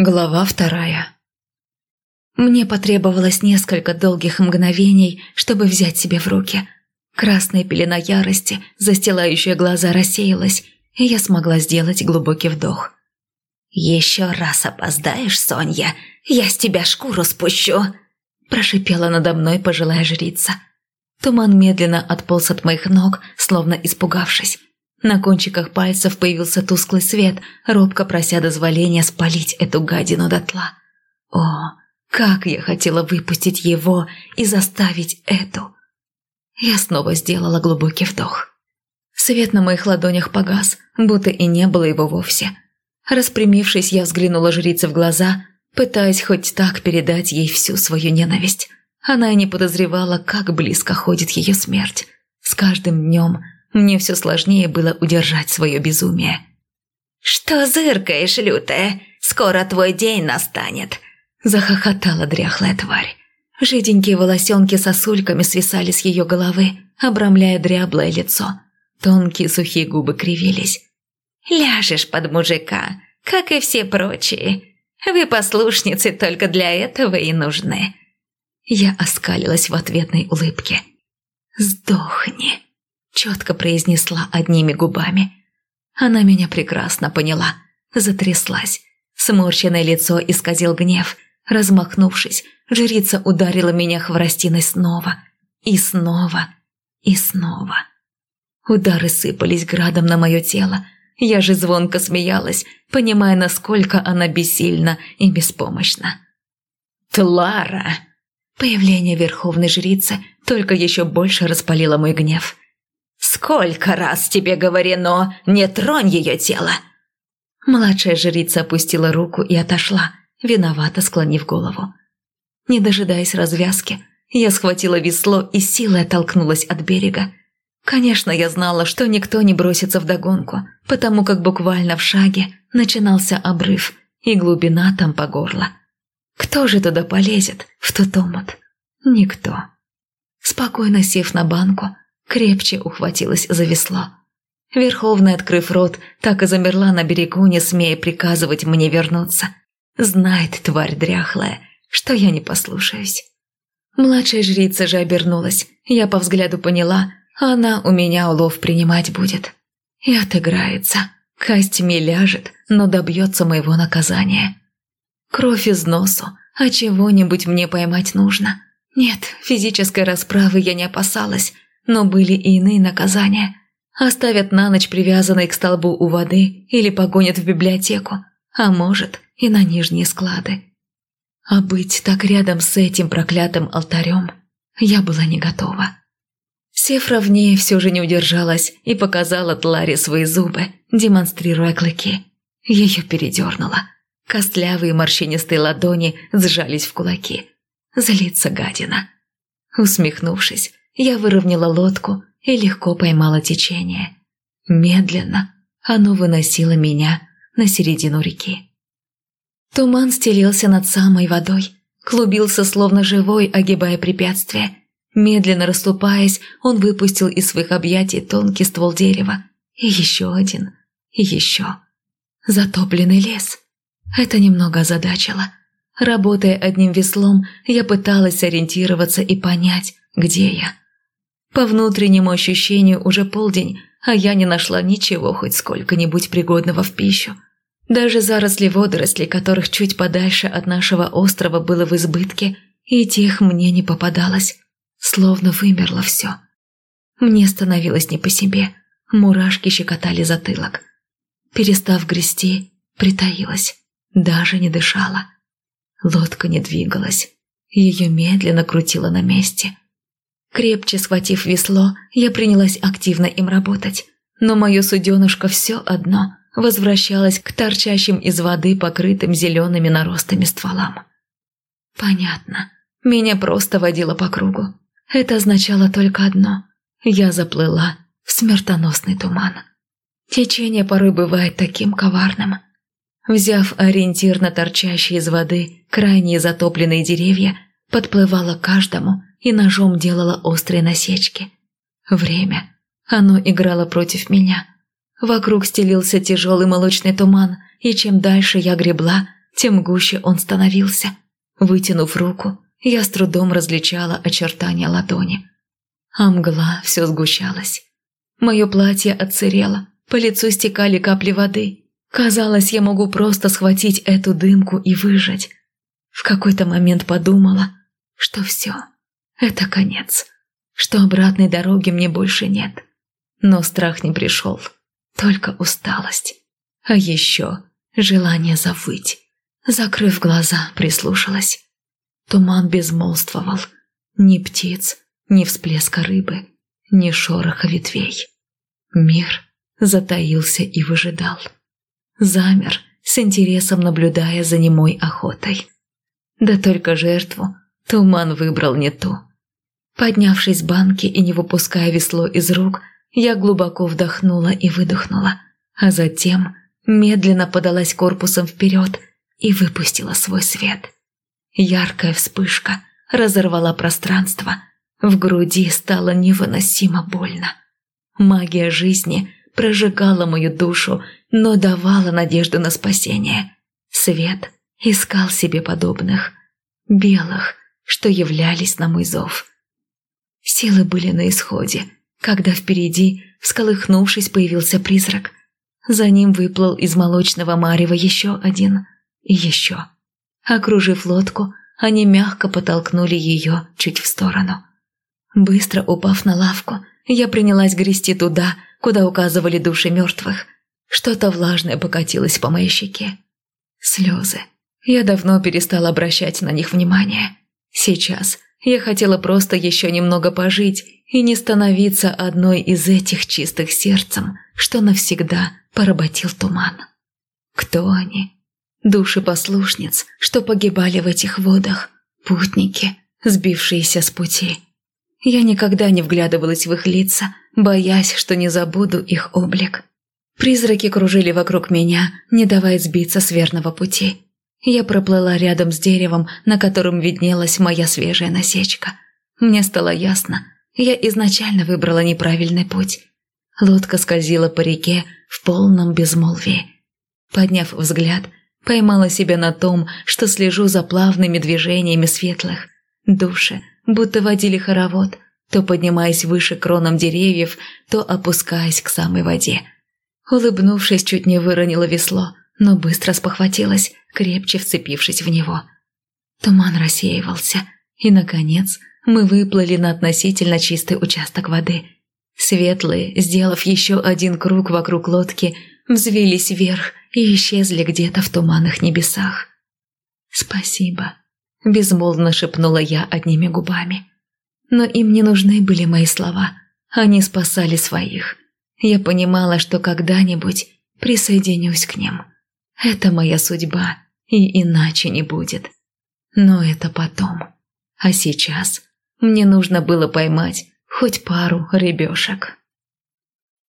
Глава вторая. Мне потребовалось несколько долгих мгновений, чтобы взять себя в руки. Красная пелена ярости, застилающая глаза, рассеялась, и я смогла сделать глубокий вдох. «Еще раз опоздаешь, Соня, я с тебя шкуру спущу!» Прошипела надо мной пожилая жрица. Туман медленно отполз от моих ног, словно испугавшись. На кончиках пальцев появился тусклый свет, робко прося дозволения спалить эту гадину дотла. О, как я хотела выпустить его и заставить эту. Я снова сделала глубокий вдох. Свет на моих ладонях погас, будто и не было его вовсе. Распрямившись, я взглянула жрице в глаза, пытаясь хоть так передать ей всю свою ненависть. Она и не подозревала, как близко ходит ее смерть. С каждым днем мне все сложнее было удержать свое безумие. «Что зыркаешь, лютая? Скоро твой день настанет!» Захохотала дряхлая тварь. Жиденькие волосенки сосульками свисали с ее головы, обрамляя дряблое лицо. Тонкие сухие губы кривились. «Ляжешь под мужика, как и все прочие. Вы послушницы только для этого и нужны». Я оскалилась в ответной улыбке. «Сдохни!» Четко произнесла одними губами. Она меня прекрасно поняла, затряслась. Сморщенное лицо исказил гнев. Размахнувшись, жрица ударила меня хворостиной снова. И снова. И снова. Удары сыпались градом на мое тело. Я же звонко смеялась, понимая, насколько она бессильна и беспомощна. «Тлара!» Появление верховной жрицы только еще больше распалило мой гнев. «Сколько раз тебе говорено, не тронь ее тело!» Младшая жрица опустила руку и отошла, виновато склонив голову. Не дожидаясь развязки, я схватила весло и силой оттолкнулась от берега. Конечно, я знала, что никто не бросится вдогонку, потому как буквально в шаге начинался обрыв, и глубина там по горло. Кто же туда полезет, в тот омут? Никто. Спокойно сев на банку, крепче ухватилась за весло. Верховная, открыв рот, так и замерла на берегу, не смея приказывать мне вернуться. Знает, тварь дряхлая, что я не послушаюсь. Младшая жрица же обернулась. Я по взгляду поняла, она у меня улов принимать будет. И отыграется. Костями ляжет, но добьется моего наказания. Кровь из носу, а чего-нибудь мне поймать нужно. Нет, физической расправы я не опасалась, но были и иные наказания. Оставят на ночь привязанной к столбу у воды или погонят в библиотеку, а может и на нижние склады. А быть так рядом с этим проклятым алтарем я была не готова. Сев ровнее, все же не удержалась и показала Тларе свои зубы, демонстрируя клыки. Ее передернуло. Костлявые морщинистые ладони сжались в кулаки. Злится гадина. Усмехнувшись, я выровняла лодку и легко поймала течение. Медленно оно выносило меня на середину реки. Туман стелился над самой водой, клубился словно живой, огибая препятствия. Медленно расступаясь, он выпустил из своих объятий тонкий ствол дерева. И еще один, и еще. Затопленный лес. Это немного озадачило. Работая одним веслом, я пыталась ориентироваться и понять, где я. По внутреннему ощущению уже полдень, а я не нашла ничего хоть сколько-нибудь пригодного в пищу. Даже заросли водорослей, которых чуть подальше от нашего острова было в избытке, и тех мне не попадалось. Словно вымерло все. Мне становилось не по себе. Мурашки щекотали затылок. Перестав грести, притаилась. Даже не дышала. Лодка не двигалась. Ее медленно крутило на месте. Крепче схватив весло, я принялась активно им работать. Но мое суденышко все одно возвращалось к торчащим из воды покрытым зелеными наростами стволам. Понятно. Меня просто водило по кругу. Это означало только одно. Я заплыла в смертоносный туман. Течение порой бывает таким коварным. Взяв ориентир на торчащие из воды крайние затопленные деревья, подплывала к каждому и ножом делала острые насечки. Время. Оно играло против меня. Вокруг стелился тяжелый молочный туман, и чем дальше я гребла, тем гуще он становился. Вытянув руку, я с трудом различала очертания ладони. А мгла все сгущалась. Мое платье отсырело, по лицу стекали капли воды. Казалось, я могу просто схватить эту дымку и выжать. В какой-то момент подумала, что все, это конец, что обратной дороги мне больше нет. Но страх не пришел, только усталость. А еще желание завыть. Закрыв глаза, прислушалась. Туман безмолвствовал. Ни птиц, ни всплеска рыбы, ни шороха ветвей. Мир затаился и выжидал. Замер, с интересом наблюдая за немой охотой. Да только жертву туман выбрал не ту. Поднявшись с банки и не выпуская весло из рук, я глубоко вдохнула и выдохнула, а затем медленно подалась корпусом вперед и выпустила свой свет. Яркая вспышка разорвала пространство, в груди стало невыносимо больно. Магия жизни прожигала мою душу, но давала надежду на спасение. Свет искал себе подобных, белых, что являлись на мой зов. Силы были на исходе, когда впереди, всколыхнувшись, появился призрак. За ним выплыл из молочного марева еще один и еще. Окружив лодку, они мягко потолкнули ее чуть в сторону. Быстро упав на лавку, я принялась грести туда, куда указывали души мертвых. Что-то влажное покатилось по моей щеке. Слезы. Я давно перестала обращать на них внимание. Сейчас я хотела просто еще немного пожить и не становиться одной из этих чистых сердцем, что навсегда поработил туман. Кто они? Души послушниц, что погибали в этих водах, путники, сбившиеся с пути. Я никогда не вглядывалась в их лица, боясь, что не забуду их облик. Призраки кружили вокруг меня, не давая сбиться с верного пути. Я проплыла рядом с деревом, на котором виднелась моя свежая насечка. Мне стало ясно, я изначально выбрала неправильный путь. Лодка скользила по реке в полном безмолвии. Подняв взгляд, поймала себя на том, что слежу за плавными движениями светлых. Души будто водили хоровод, то поднимаясь выше кроном деревьев, то опускаясь к самой воде. Улыбнувшись, чуть не выронила весло, но быстро спохватилась, крепче вцепившись в него. Туман рассеивался, и, наконец, мы выплыли на относительно чистый участок воды. Светлые, сделав еще один круг вокруг лодки, взвились вверх и исчезли где-то в туманных небесах. «Спасибо», – безмолвно шепнула я одними губами. Но им не нужны были мои слова, они спасали своих. Я понимала, что когда-нибудь присоединюсь к ним. Это моя судьба, и иначе не будет. Но это потом. А сейчас мне нужно было поймать хоть пару рыбешек.